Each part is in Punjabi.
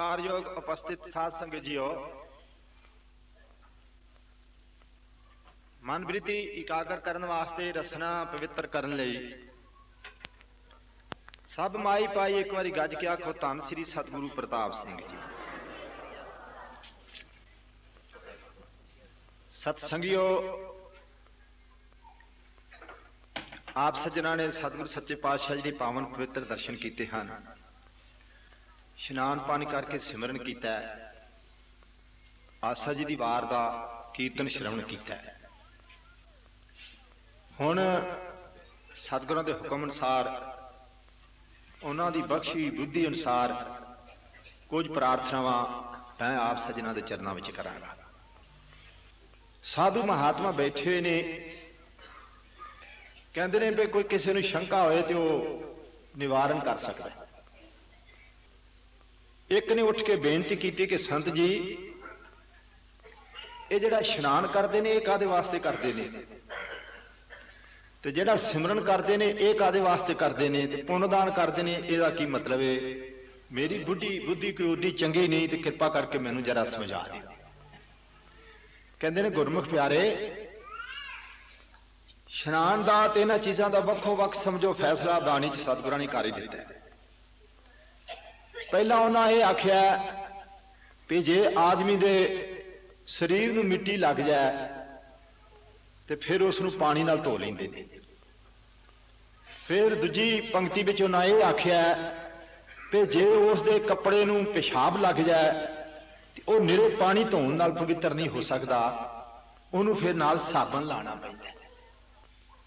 ਸਤਿਕਾਰਯੋਗ ਉਪਸਥਿਤ ਸਾਧ ਸੰਗਤ ਜੀਓ। ਮਨ ਬ੍ਰਿਤੀ ਇਕਾਗਰ ਕਰਨ ਵਾਸਤੇ ਰਸਨਾ ਪਵਿੱਤਰ ਕਰਨ ਲਈ ਸਭ ਮਾਈ ਪਾਈ ਇੱਕ ਵਾਰੀ ਗੱਜ ਕੇ ਆਖੋ ਧੰਨ ਸ੍ਰੀ ਸਤਿਗੁਰੂ ਪ੍ਰਤਾਪ ਸਿੰਘ ਜੀ। ਸਤ ਸੰਗਿਓ ਆਪ ਸੱਜਣਾ ਨੇ ਸਤਿਗੁਰੂ ਸੱਚੇ ਪਾਤਸ਼ਾਹ ਜੀ ਦੇ ਪਾਵਨ ਪਵਿੱਤਰ ਦਰਸ਼ਨ ਕੀਤੇ ਹਨ। ਇਸ਼ਨਾਨ ਪਾਣੀ ਕਰਕੇ ਸਿਮਰਨ ਕੀਤਾ ਹੈ। ਆਸਾ ਜੀ ਦੀ ਵਾਰ ਦਾ ਕੀਰਤਨ ਸ਼ਰਵਣ ਕੀਤਾ ਹੈ। ਹੁਣ ਸਤਿਗੁਰਾਂ ਦੇ ਹੁਕਮ ਅਨੁਸਾਰ, ਉਹਨਾਂ ਦੀ ਬਖਸ਼ੀ ਬੁੱਧੀ ਅਨੁਸਾਰ ਕੁਝ ਪ੍ਰਾਰਥਨਾਵਾਂ ਮੈਂ ਆਪ ਸੱਜਣਾ ਦੇ ਚਰਨਾਂ ਵਿੱਚ ਕਰਾਂਗਾ। ਸਾਧੂ ਮਹਾਤਮਾ ਬੈਠੇ ਹੋਏ ਨੇ। ਕਹਿੰਦੇ ਨੇ ਵੀ ਕੋਈ ਕਿਸੇ ਨੂੰ ਸ਼ੰਕਾ ਹੋਏ ਤੇ ਉਹ ਨਿਵਾਰਨ ਕਰ ਸਕਦਾ ਹੈ। ਇੱਕ ਨੇ ਉੱਠ ਕੇ ਬੇਨਤੀ ਕੀਤੀ ਕਿ ਸੰਤ ਜੀ, ਇਹ ਜਿਹੜਾ ਇਸ਼ਨਾਨ ਕਰਦੇ ਨੇ, ਇਹ ਕਾਦੇ ਵਾਸਤੇ ਕਰਦੇ ਨੇ? ਤੇ ਜਿਹੜਾ ਸਿਮਰਨ ਕਰਦੇ ਨੇ, ਇਹ ਕਾਦੇ ਵਾਸਤੇ ਕਰਦੇ ਨੇ? ਤੇ ਪੁੰਨਦਾਨ ਕਰਦੇ ਨੇ, ਇਹਦਾ ਕੀ ਮਤਲਬ ਹੈ ਮੇਰੀ ਬੁੱਢੀ, ਬੁੱਧੀ ਕੋਈ ਓਡੀ ਚੰਗੀ ਨਹੀਂ, ਤੇ ਕਿਰਪਾ ਕਰਕੇ ਮੈਨੂੰ ਜਰਾ ਸਮਝਾ ਦਿਓ ਕਹਿੰਦੇ ਨੇ, ਗੁਰਮੁਖ ਪਿਆਰੇ, ਇਸ਼ਨਾਨ ਦਾ ਤੇ ਇਹਨਾਂ ਚੀਜ਼ਾਂ ਦਾ ਵੱਖੋ ਵੱਖ ਸਮਝੋ ਫੈਸਲਾ ਬਾਣੀ ਚ ਸਤਿਗੁਰਾਂ ਨੇ ਕਰ ਹੀ ਦਿੱਤਾ ਹੈ। ਪਹਿਲਾਂ ਉਹਨਾਂ ਇਹ ਆਖਿਆ ਵੀ ਜੇ ਆਦਮੀ ਦੇ ਸਰੀਰ ਨੂੰ ਮਿੱਟੀ ਲੱਗ ਜਾਏ ਤੇ ਫਿਰ ਉਸ ਨੂੰ ਪਾਣੀ ਨਾਲ ਧੋ ਲੈਂਦੇ ਨੇ। ਫਿਰ ਦੂਜੀ ਪੰਕਤੀ ਵਿੱਚ ਉਹਨਾਂ ਇਹ ਆਖਿਆ ਕਿ ਜੇ ਉਸ ਦੇ ਕੱਪੜੇ ਨੂੰ ਪਿਸ਼ਾਬ ਲੱਗ ਜਾਏ ਤੇ ਉਹ ਨਿਰੇ ਪਾਣੀ ਧੋਣ ਨਾਲ ਪਵਿੱਤਰ ਨਹੀਂ ਹੋ ਸਕਦਾ, ਉਹਨੂੰ ਫਿਰ ਨਾਲ ਸਾਬਣ ਲਾਣਾ ਪੈਂਦਾ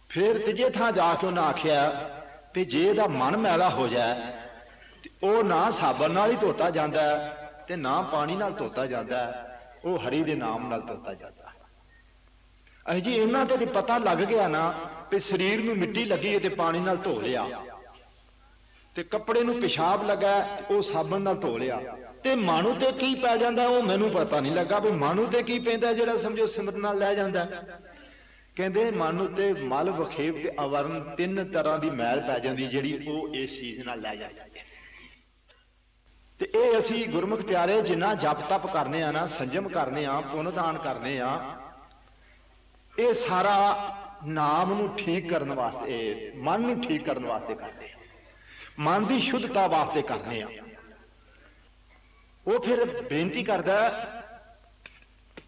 ਫਿਰ ਤੀਜੇ ਥਾਂ ਜਾ ਕੇ ਉਹਨਾਂ ਆਖਿਆ ਕਿ ਜੇ ਇਹਦਾ ਮਨ ਮੈਲਾ ਹੋ ਜਾਏ ਉਹ ਨਾ ਸਾਬਣ ਨਾਲ ਹੀ ਧੋਤਾ ਜਾਂਦਾ ਤੇ ਨਾ ਪਾਣੀ ਨਾਲ ਧੋਤਾ ਜਾਂਦਾ ਉਹ ਹਰੀ ਦੇ ਨਾਮ ਨਾਲ ਧੋਤਾ ਜਾਂਦਾ ਅਹ ਜੀ, ਇਹਨਾਂ ਤੇ ਪਤਾ ਲੱਗ ਗਿਆ ਨਾ ਕਿ ਸਰੀਰ ਨੂੰ ਮਿੱਟੀ ਲੱਗੀ ਤੇ ਪਾਣੀ ਨਾਲ ਧੋ ਲਿਆ। ਤੇ ਕੱਪੜੇ ਨੂੰ ਪਿਸ਼ਾਬ ਲੱਗਾ ਉਹ ਸਾਬਣ ਨਾਲ ਧੋ ਲਿਆ। ਤੇ ਮਾਣੂ ਤੇ ਕੀ ਪੈ ਜਾਂਦਾ ਉਹ ਮੈਨੂੰ ਪਤਾ ਨਹੀਂ ਲੱਗਾ ਵੀ ਮਾਣੂ ਤੇ ਕੀ ਪੈਂਦਾ ਜਿਹੜਾ ਸਮਝੋ ਸਿਮਰਨ ਨਾਲ ਲੈ ਜਾਂਦਾ ਕਹਿੰਦੇ ਮਨ ਉਤੇ ਮਲ ਵਖੇਵ ਤੇ ਅਵਰਨ ਤਿੰਨ ਤਰ੍ਹਾਂ ਦੀ ਮੈਲ ਪੈ ਜਾਂਦੀ ਜਿਹੜੀ ਉਹ ਇਸ ਚੀਜ਼ ਨਾਲ ਲੈ ਜਾਂਦੀ ਹੈ। ਤੇ ਇਹ ਅਸੀਂ ਗੁਰਮੁਖ ਪਿਆਰੇ ਜਿੰਨਾ ਜਪ ਤਪ ਕਰਨੇ ਆ ਨਾ, ਸੰਜਮ ਕਰਨੇ ਆ, ਪੁੰਨਦਾਨ ਕਰਨੇ ਆ, ਇਹ ਸਾਰਾ ਨਾਮ ਨੂੰ ਠੀਕ ਕਰਨ ਵਾਸਤੇ, ਮਨ ਨੂੰ ਠੀਕ ਕਰਨ ਵਾਸਤੇ ਕਰਦੇ ਆ। ਮਨ ਦੀ ਸ਼ੁੱਧਤਾ ਵਾਸਤੇ ਕਰਨੇ ਆ। ਉਹ ਫਿਰ ਬੇਨਤੀ ਕਰਦਾ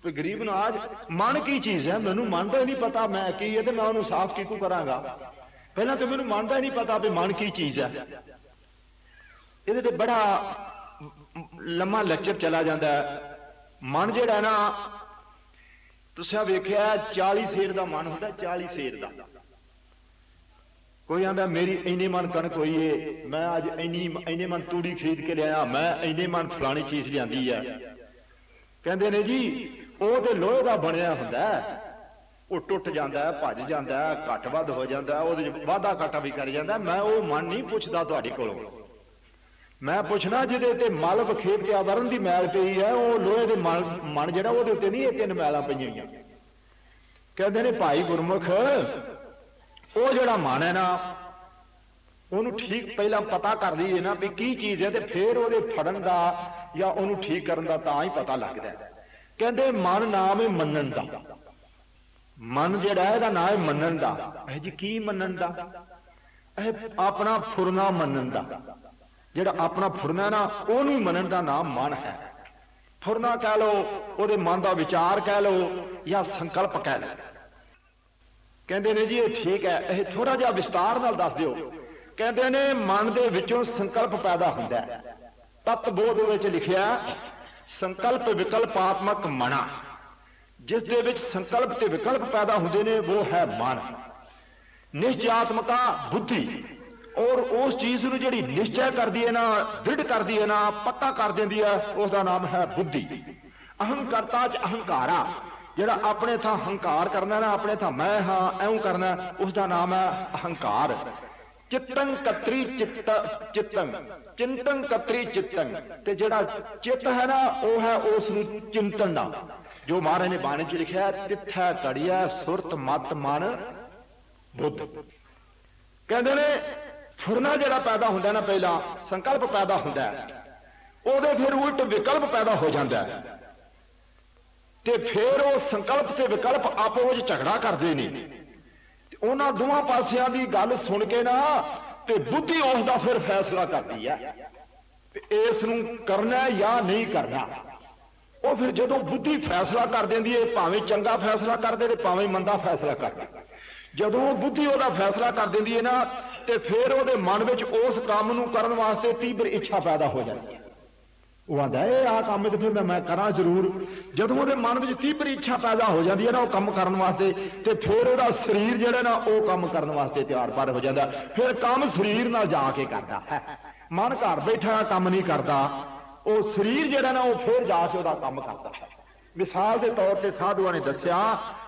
ਕਿ ਗਰੀਬ ਨਵਾਜ ਮਨ ਕੀ ਚੀਜ਼ ਹੈ? ਮੈਨੂੰ ਮਨ ਦਾ ਹੀ ਨਹੀਂ ਪਤਾ, ਮੈਂ ਕੀ ਹੈ ਤੇ ਮੈਂ ਉਹਨੂੰ ਸਾਫ਼ ਕਿਉਂ ਕਰਾਂਗਾ? ਪਹਿਲਾਂ ਤਾਂ ਮੈਨੂੰ ਮਨ ਦਾ ਹੀ ਨਹੀਂ ਪਤਾ ਵੀ ਮਨ ਕੀ ਚੀਜ਼ ਹੈ। ਇਹਦੇ ਤੇ ਬੜਾ ਲੰਮਾ ਲੈਕਚਰ ਚਲਾ ਜਾਂਦਾ ਮਨ ਜਿਹੜਾ ਨਾ, ਤੁਸੀਂ ਵੇਖਿਆ 40 ਸੇਰ ਦਾ ਮਨ ਹੁੰਦਾ 40 ਸੇਰ ਦਾ। ਕੋਈ ਆਂਦਾ, ਮੇਰੀ ਇੰਨੇ ਮਨ ਕਣਕ ਹੋਈ ਏ, ਮੈਂ ਅੱਜ ਇੰਨੀ ਇੰਨੇ ਮਨ ਤੂੜੀ ਖਰੀਦ ਕੇ ਲਿਆਇਆ, ਮੈਂ ਇੰਨੇ ਮਨ ਫਲਾਣੀ ਚੀਜ਼ ਲਿਆਂਦੀ ਆ। ਕਹਿੰਦੇ ਨੇ ਜੀ, ਉਹ ਤੇ ਲੋਹੇ ਦਾ ਬਣਿਆ ਹੁੰਦਾ ਉਹ ਟੁੱਟ ਜਾਂਦਾ ਭੱਜ ਜਾਂਦਾ ਘੱਟ ਵੱਧ ਹੋ ਜਾਂਦਾ ਉਹਦੇ ਵਾਧਾ ਘਾਟਾ ਵੀ ਕਰ ਜਾਂਦਾ ਮੈਂ ਉਹ ਮਨ ਨਹੀਂ ਪੁੱਛਦਾ ਤੁਹਾਡੇ ਕੋਲੋਂ। ਮੈਂ ਪੁੱਛਣਾ, ਜਿਹਦੇ ਤੇ ਮਲ ਵਖੇਪ ਤੇ ਆਵਰਨ ਦੀ ਮੈਲ ਪਈ ਹੈ, ਉਹ ਲੋਹੇ ਦੇ ਮਨ ਜਿਹੜਾ, ਉਹਦੇ ਉੱਤੇ ਨਹੀਂ ਇਹ ਤਿੰਨ ਮੈਲਾਂ ਪਈਆਂ ਹੋਈਆਂ। ਕਹਿੰਦੇ ਨੇ, ਭਾਈ ਗੁਰਮੁਖ, ਉਹ ਜਿਹੜਾ ਮਨ ਹੈ ਨਾ, ਉਹਨੂੰ ਠੀਕ ਪਹਿਲਾਂ ਪਤਾ ਕਰ ਲਈਏ ਨਾ ਵੀ ਕੀ ਚੀਜ਼ ਹੈ ਤੇ ਫਿਰ ਉਹਦੇ ਫੜਨ ਦਾ ਜਾਂ ਉਹਨੂੰ ਠੀਕ ਕਰਨ ਦਾ ਤਾਂ ਹੀ ਪਤਾ ਲੱਗਦਾ ਕਹਿੰਦੇ ਮਨ ਨਾਮ ਹੈ ਮੰਨਣ ਦਾ। ਮਨ ਜਿਹੜਾ ਇਹਦਾ ਨਾਮ ਹੈ ਮੰਨਣ ਦਾ। ਇਹ ਜੀ ਕੀ ਮੰਨਣ ਦਾ? ਇਹ ਆਪਣਾ ਫੁਰਨਾ ਮੰਨਣ ਦਾ। ਜਿਹੜਾ ਆਪਣਾ ਫੁਰਨਾ ਨਾ ਉਹਨੂੰ ਮੰਨਣ ਦਾ ਨਾਮ ਮਨ ਹੈ। ਫੁਰਨਾ ਕਹਿ ਲਓ, ਉਹਦੇ ਮਨ ਦਾ ਵਿਚਾਰ ਕਹਿ ਲਓ, ਜਾਂ ਸੰਕਲਪ ਕਹਿ ਲਓ। ਕਹਿੰਦੇ ਨੇ ਜੀ, ਇਹ ਠੀਕ ਹੈ, ਇਹ ਥੋੜਾ ਜਿਹਾ ਵਿਸਤਾਰ ਨਾਲ ਦੱਸ ਦਿਓ। ਕਹਿੰਦੇ ਨੇ, ਮਨ ਦੇ ਵਿੱਚੋਂ ਸੰਕਲਪ ਪੈਦਾ ਹੁੰਦਾ ਹੈ। ਤਤ ਬੋਧ ਵਿੱਚ ਲਿਖਿਆ, ਸੰਕਲਪ ਵਿਕਲਪਾਤਮਕ ਮਨਾ। ਜਿਸ ਦੇ ਵਿੱਚ ਸੰਕਲਪ ਤੇ ਵਿਕਲਪ ਪੈਦਾ ਹੁੰਦੇ ਨੇ, ਉਹ ਹੈ ਮਨ। ਨਿਸ਼ਚਿਆਤਮਕਾ ਬੁੱਧੀ। ਔਰ ਉਸ ਚੀਜ਼ ਨੂੰ ਜਿਹੜੀ ਨਿਸ਼ਚੈ ਕਰਦੀ ਹੈ ਨਾ, ਦ੍ਰਿੜ ਕਰਦੀ ਹੈ ਨਾ, ਪੱਕਾ ਕਰ ਦਿੰਦੀ ਹੈ ਉਸ ਦਾ ਨਾਮ ਹੈ ਬੁੱਧੀ। ਅਹੰਕਾਰਤਾ ਚ ਅਹੰਕਾਰਾ। ਜਿਹੜਾ ਆਪਣੇ ਥਾਂ ਹੰਕਾਰ ਕਰਨਾ ਨਾ, ਆਪਣੇ ਥਾਂ ਮੈਂ ਹਾਂ, ਐਉਂ ਕਰਨਾ ਉਸ ਦਾ ਨਾਮ ਹੈ ਅਹੰਕਾਰ। ਚਿੱਤੰ ਕਤਰੀ ਚਿੱਤ, ਚਿੱਤੰ। ਚਿੰਤਨ ਕਤਰੀ ਚਿੱਤੰ। ਤੇ ਜਿਹੜਾ ਚਿੱਤ ਹੈ ਨਾ, ਉਹ ਹੈ ਉਸ ਨੂੰ ਚਿੰਤਨ ਦਾ ਜੋ ਮਹਾਰਾਜ ਨੇ ਬਾਣੀ 'ਚ ਲਿਖਿਆ ਤਿੱਥੈ ਕੜਿਆ ਸੁਰਤ ਮਤ ਮਨ ਬੁੱਧ। ਕਹਿੰਦੇ ਨੇ ਫੁਰਨਾ ਜਿਹੜਾ ਪੈਦਾ ਹੁੰਦਾ ਨਾ ਪਹਿਲਾਂ, ਸੰਕਲਪ ਪੈਦਾ ਹੁੰਦਾ ਉਹਦੇ ਫਿਰ ਉਲਟ ਵਿਕਲਪ ਪੈਦਾ ਹੋ ਜਾਂਦਾ ਤੇ ਫਿਰ ਉਹ ਸੰਕਲਪ ਤੇ ਵਿਕਲਪ ਆਪੋ ਵਿੱਚ ਝਗੜਾ ਕਰਦੇ ਨੇ। ਉਹਨਾਂ ਦੋਵਾਂ ਪਾਸਿਆਂ ਦੀ ਗੱਲ ਸੁਣ ਕੇ ਨਾ, ਤੇ ਬੁੱਧੀ ਉਸ ਦਾ ਫਿਰ ਫੈਸਲਾ ਕਰਦੀ ਹੈ। ਤੇ ਇਸ ਨੂੰ ਕਰਨਾ ਜਾਂ ਨਹੀਂ ਕਰਨਾ। ਉਹ ਫਿਰ ਜਦੋਂ ਬੁੱਧੀ ਫੈਸਲਾ ਕਰ ਦਿੰਦੀ ਹੈ, ਭਾਵੇਂ ਚੰਗਾ ਫੈਸਲਾ ਕਰਦੇ ਤੇ ਭਾਵੇਂ ਮੰਦਾ ਫੈਸਲਾ ਕਰਦੇ। ਜਦੋਂ ਬੁੱਧੀ ਉਹਦਾ ਫੈਸਲਾ ਕਰ ਦਿੰਦੀ ਹੈ ਨਾ ਤੇ ਫਿਰ ਉਹਦੇ ਮਨ ਵਿੱਚ ਉਸ ਕੰਮ ਨੂੰ ਕਰਨ ਵਾਸਤੇ ਤੀਬਰ ਇੱਛਾ ਪੈਦਾ ਹੋ ਜਾਂਦੀ ਹੈ। ਉਹ ਆਂਦਾ, ਇਹ ਆ ਕੰਮ ਤੇ ਫਿਰ ਮੈਂ ਮੈਂ ਕਰਾਂ ਜ਼ਰੂਰ। ਜਦੋਂ ਉਹਦੇ ਮਨ ਵਿੱਚ ਤੀਬਰ ਇੱਛਾ ਪੈਦਾ ਹੋ ਜਾਂਦੀ ਹੈ ਨਾ ਉਹ ਕੰਮ ਕਰਨ ਵਾਸਤੇ, ਤੇ ਫਿਰ ਉਹਦਾ ਸਰੀਰ ਜਿਹੜਾ ਨਾ, ਉਹ ਕੰਮ ਕਰਨ ਵਾਸਤੇ ਤਿਆਰ ਪਰ ਹੋ ਜਾਂਦਾ। ਫਿਰ ਕੰਮ ਸਰੀਰ ਨਾਲ ਜਾ ਕੇ ਕਰਦਾ ਹੈ। ਮਨ ਘਰ ਬੈਠਾ, ਕੰਮ ਨਹੀਂ ਕਰਦਾ। ਉਹ ਸਰੀਰ ਜਿਹੜਾ ਨਾ, ਉਹ ਫਿਰ ਜਾ ਕੇ ਉਹਦਾ ਕੰਮ ਕਰਦਾ ਹੈ। ਮਿਸਾਲ ਦੇ ਤੌਰ ਤੇ ਸਾਧੂਆਂ ਨੇ ਦੱਸਿਆ,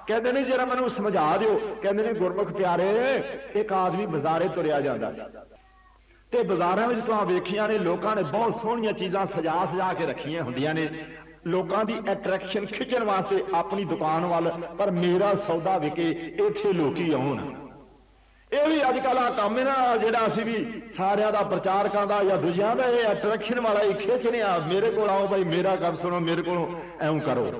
ਕਹਿੰਦੇ ਨੇ ਜਿਹੜਾ ਮੈਨੂੰ ਸਮਝਾ ਦਿਓ। ਕਹਿੰਦੇ ਨੇ, ਗੁਰਮੁਖ ਪਿਆਰੇ, ਇੱਕ ਆਦਮੀ ਬਾਜ਼ਾਰੇ ਤੁਰਿਆ ਜਾਂਦਾ ਸੀ ਤੇ ਬਾਜ਼ਾਰਾਂ ਵਿੱਚ ਤੁਸੀਂ ਵੇਖੀਆਂ ਨੇ, ਲੋਕਾਂ ਨੇ ਬਹੁਤ ਸੋਹਣੀਆਂ ਚੀਜ਼ਾਂ ਸਜਾ ਸਜਾ ਕੇ ਰੱਖੀਆਂ ਹੁੰਦੀਆਂ ਨੇ। ਲੋਕਾਂ ਦੀ ਅਟਰੈਕਸ਼ਨ ਖਿੱਚਣ ਵਾਸਤੇ ਆਪਣੀ ਦੁਕਾਨ ਵੱਲ, ਪਰ ਮੇਰਾ ਸੌਦਾ ਵਿਕੇ, ਇੱਥੇ ਲੋਕੀ ਆਉਣ। ਇਹ ਵੀ ਅੱਜ ਕੱਲ੍ਹ ਆ ਕੰਮ ਹੈ ਨਾ, ਜਿਹੜਾ ਅਸੀਂ ਵੀ ਸਾਰਿਆਂ ਦਾ ਪ੍ਰਚਾਰਕਾਂ ਦਾ ਜਾਂ ਦੂਜਿਆਂ ਦਾ ਇਹ ਅਟਰੈਕਸ਼ਨ ਵਾਲਾ ਇਹ ਖਿੱਚ ਆ ਮੇਰੇ ਕੋਲ ਆਓ ਭਾਈ, ਮੇਰਾ ਕੰਮ ਸੁਣੋ, ਮੇਰੇ ਕੋਲੋਂ ਐਉਂ ਕਰੋ।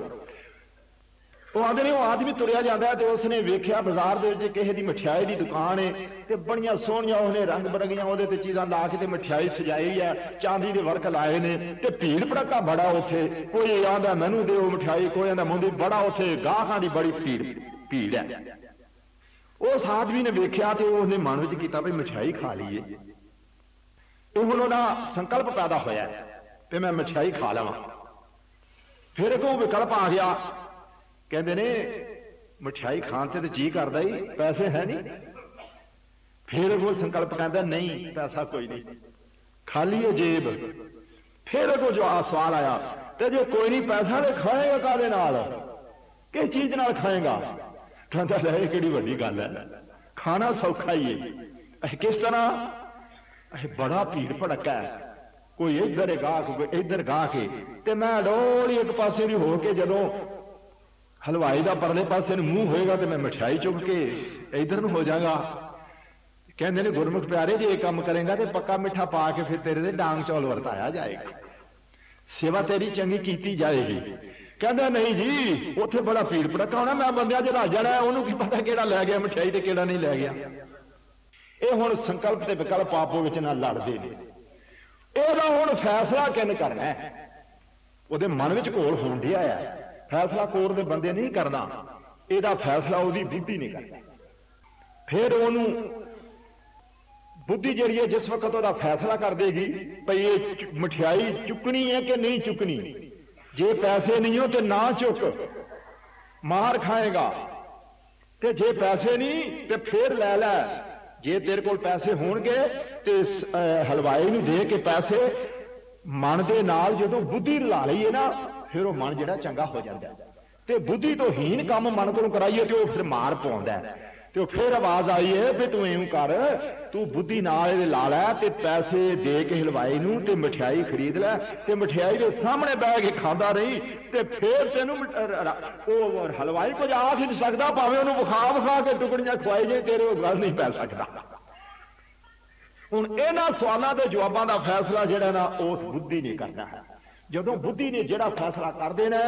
ਉਹ ਆਂਦੇ ਨੇ, ਉਹ ਆਦਮੀ ਤੁਰਿਆ ਜਾਂਦਾ ਤੇ ਉਸਨੇ ਵੇਖਿਆ ਬਾਜ਼ਾਰ ਦੇ ਵਿੱਚ ਕਿਸੇ ਦੀ ਮਠਿਆਈ ਦੀ ਦੁਕਾਨ ਏ ਤੇ ਬੜੀਆਂ ਸੋਹਣੀਆਂ ਉਹਨੇ ਰੰਗ ਬਰੰਗੀਆਂ ਉਹਦੇ ਤੇ ਚੀਜ਼ਾਂ ਲਾ ਕੇ ਤੇ ਮਠਿਆਈ ਸਜਾਈ ਹੈ ਚਾਂਦੀ ਦੇ ਵਰਕ ਲਾਏ ਨੇ ਤੇ ਭੀੜ ਭੜਕਾ ਬੜਾ ਉੱਥੇ। ਕੋਈ ਆਂਦਾ, ਮੈਨੂੰ ਦਿਓ ਮਠਿਆਈ, ਕੋਈ ਆਂਦਾ ਮੁੰਦੀ ਬੜਾ ਉੱਥੇ ਗਾਹਕਾਂ ਦੀ ਬੜੀ ਭੀੜ ਭੀੜ ਹੈ। ਉਸ ਆਦਮੀ ਨੇ ਵੇਖਿਆ ਤੇ ਉਹਨੇ ਮਨ ਵਿੱਚ ਕੀਤਾ ਵੀ ਮਠਿਆਈ ਖਾ ਲਈਏ। ਇਹ ਹੁਣ ਉਹਦਾ ਸੰਕਲਪ ਪੈਦਾ ਹੋਇਆ ਤੇ ਮੈਂ ਮਠਿਆਈ ਖਾ ਲਵਾਂ। ਫਿਰ ਇੱਕ ਉਹ ਵਿਕਲਪ ਆ ਗਿਆ। ਕਹਿੰਦੇ ਨੇ, ਮਠਿਆਈ ਖਾਣ ਤੇ ਤੇ ਜੀ ਕਰਦਾ ਹੀ, ਪੈਸੇ ਹੈ ਨਹੀਂ। ਫਿਰ ਉਹ ਸੰਕਲਪ ਕਹਿੰਦਾ, ਨਹੀਂ, ਪੈਸਾ ਕੋਈ ਨਹੀਂ। ਖਾਲੀ ਹੈ ਜੇਬ। ਫਿਰ ਉਹ ਜਵਾਬ ਸਵਾਲ ਆਇਆ ਤੇ ਜੇ ਕੋਈ ਨਹੀਂ, ਪੈਸਾ ਤੇ ਖਾਏਗਾ ਕਾਦੇ ਨਾਲ? ਕਿਸ ਚੀਜ਼ ਨਾਲ ਖਾਏਗਾ? ਕਹਿੰਦਾ ਲੈ ਇਹ ਕਿਹੜੀ ਵੱਡੀ ਗੱਲ ਹੈ? ਖਾਣਾ ਸੌਖਾ ਹੀ ਹੈ। ਇਹ ਕਿਸ ਤਰ੍ਹਾਂ? ਇਹ ਬੜਾ ਭੀੜ ਭੜਕਾ ਹੈ। ਕੋਈ ਇੱਧਰ ਗਾਹ ਕੋਈ ਇੱਧਰ ਗਾਹ ਕੇ ਤੇ ਮੈਂ ਡੋਲੀ ਇੱਕ ਪਾਸੇ ਦੀ ਹੋ ਕੇ ਜਦੋਂ ਹਲਵਾਈ ਦਾ ਪਰਲੇ ਪਾਸੇ ਨੂੰ ਮੂੰਹ ਹੋਏਗਾ ਤੇ ਮੈਂ ਮਠਿਆਈ ਚੁੱਕ ਕੇ ਇਧਰ ਨੂੰ ਹੋ ਜਾਗਾ। ਕਹਿੰਦੇ ਨੇ, ਗੁਰਮੁਖ ਪਿਆਰੇ, ਜੇ ਇਹ ਕੰਮ ਕਰੇਗਾ ਤੇ ਪੱਕਾ ਮਿੱਠਾ ਪਾ ਕੇ ਫਿਰ ਤੇਰੇ ਦੇ ਡਾਂਗ ਚੌਲ ਵਰਤਾਇਆ ਜਾਏਗਾ। ਸੇਵਾ ਤੇਰੀ ਚੰਗੀ ਕੀਤੀ ਜਾਏਗੀ। ਕਹਿੰਦਾ ਨਹੀਂ ਜੀ, ਉੱਥੇ ਬੜਾ ਭੀੜ ਭੜਕਾ ਹੋਣਾ, ਮੈਂ ਬੰਦਿਆਂ 'ਚ ਰਲ ਜਾਣਾ, ਉਹਨੂੰ ਕੀ ਪਤਾ ਕਿਹੜਾ ਲੈ ਗਿਆ, ਮਠਿਆਈ ਤੇ ਕਿਹੜਾ ਨਹੀਂ ਲੈ ਗਿਆ। ਇਹ ਹੁਣ ਸੰਕਲਪ ਤੇ ਵਿਕਲਪ ਆਪੋ ਵਿੱਚ ਨਾਲ ਲੜਦੇ ਨੇ। ਇਹਦਾ ਹੁਣ ਫੈਸਲਾ ਕਿੰਨ ਕਰਨਾ ਹੈ? ਉਹਦੇ ਮਨ ਵਿੱਚ ਘੋਲ ਹੋਣ ਡਿਆ ਆ। ਫੈਸਲਾ ਕੋਰ ਦੇ ਬੰਦੇ ਨਹੀਂ ਕਰਦਾ। ਇਹਦਾ ਫੈਸਲਾ ਉਹਦੀ ਬੁੱਧੀ ਨਹੀਂ ਕਰਦਾ ਫਿਰ ਉਹਨੂੰ ਬੁੱਧੀ ਜਿਹੜੀ ਹੈ, ਜਿਸ ਵਕਤ ਉਹਦਾ ਫੈਸਲਾ ਕਰ ਦੇਗੀ, ਭਈ ਇਹ ਮਠਿਆਈ ਚੁੱਕਣੀ ਹੈ ਕਿ ਨਹੀਂ ਚੁੱਕਣੀ? ਜੇ ਪੈਸੇ ਨਹੀਂ ਹੋ ਤੇ ਨਾ ਚੁੱਕ। ਮਾਰ ਖਾਏਗਾ। ਤੇ ਜੇ ਪੈਸੇ ਨਹੀਂ ਤੇ ਫਿਰ ਲੈ ਲੈ। ਜੇ ਤੇਰੇ ਕੋਲ ਪੈਸੇ ਹੋਣਗੇ ਤੇ ਸ- ਹਲਵਾਈ ਨੂੰ ਦੇ ਕੇ ਪੈਸੇ, ਮਨ ਦੇ ਨਾਲ ਜਦੋਂ ਬੁੱਧੀ ਲਾ ਲਈਏ ਨਾ, ਫਿਰ ਉਹ ਮਨ ਜਿਹੜਾ ਚੰਗਾ ਹੋ ਜਾਂਦਾ। ਤੇ ਬੁੱਧੀ ਤੋਂ ਹੀਨ ਕੰਮ ਮਨ ਕੋਲੋਂ ਕਰਾਈਏ ਤੇ ਉਹ ਫਿਰ ਮਾਰ ਪਾਉਂਦਾ। ਤੇ ਉਹ ਫਿਰ ਆਵਾਜ਼ ਆਈ ਹੈ ਵੀ ਤੂੰ ਐਂ ਕਰ ਤੂੰ ਬੁੱਧੀ ਨਾਲ ਇਹਦੇ ਲਾ ਲੈ ਤੇ ਪੈਸੇ ਦੇ ਕੇ ਹਲਵਾਈ ਨੂੰ ਤੇ ਮਠਿਆਈ ਖਰੀਦ ਲੈ ਤੇ ਮਠਿਆਈ ਦੇ ਸਾਹਮਣੇ ਬਹਿ ਕੇ ਖਾਂਦਾ ਰਹੀ ਤੇ ਫਿਰ ਤੈਨੂੰ ਉਹ ਹਲਵਾਈ ਕੁਝ ਆਖ ਹੀ ਨਹੀਂ ਸਕਦਾ, ਭਾਵੇਂ ਉਹਨੂੰ ਵਿਖਾ ਵਿਖਾ ਕੇ ਟੁਕੜੀਆਂ ਖਵਾਈ ਜੇ ਤੇਰੇ ਉਹ ਗੱਲ ਨਹੀਂ ਪੈ ਸਕਦਾ। ਹੁਣ ਇਹਨਾਂ ਸਵਾਲਾਂ ਦੇ ਜਵਾਬਾਂ ਦਾ ਫੈਸਲਾ ਜਿਹੜਾ ਨਾ ਉਸ ਬੁੱਧੀ ਨੇ ਕਰਨਾ ਹੈ। ਜਦੋਂ ਬੁੱਧੀ ਨੇ ਜਿਹੜਾ ਫੈਸਲਾ ਕਰ ਦੇਣਾ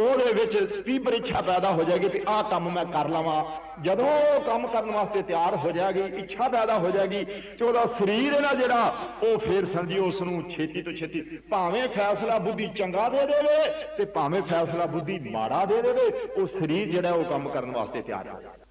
ਉਹਦੇ ਵਿੱਚ ਤੀਬਰ ਇੱਛਾ ਪੈਦਾ ਹੋ ਜਾਏਗੀ ਕਿ ਆਹ ਕੰਮ ਮੈਂ ਕਰ ਲਵਾਂ। ਜਦੋਂ ਉਹ ਕੰਮ ਕਰਨ ਵਾਸਤੇ ਤਿਆਰ ਹੋ ਜਾਏਗੀ, ਇੱਛਾ ਪੈਦਾ ਹੋ ਜਾਏਗੀ ਤੇ ਉਹਦਾ ਸਰੀਰ ਹੈ ਨਾ ਜਿਹੜਾ, ਉਹ ਫੇਰ ਸਮਝੀ ਉਸ ਨੂੰ ਛੇਤੀ ਤੋਂ ਛੇਤੀ ਭਾਵੇਂ ਫੈਸਲਾ ਬੁੱਧੀ ਚੰਗਾ ਦੇ ਦੇਵੇ ਤੇ ਭਾਵੇਂ ਫੈਸਲਾ ਬੁੱਧੀ ਮਾੜਾ ਦੇ ਦੇਵੇ, ਉਹ ਸਰੀਰ ਜਿਹੜਾ ਉਹ ਕੰਮ ਕਰਨ ਵਾਸਤੇ ਤਿਆਰ ਹੋ ਜਾਏਗਾ।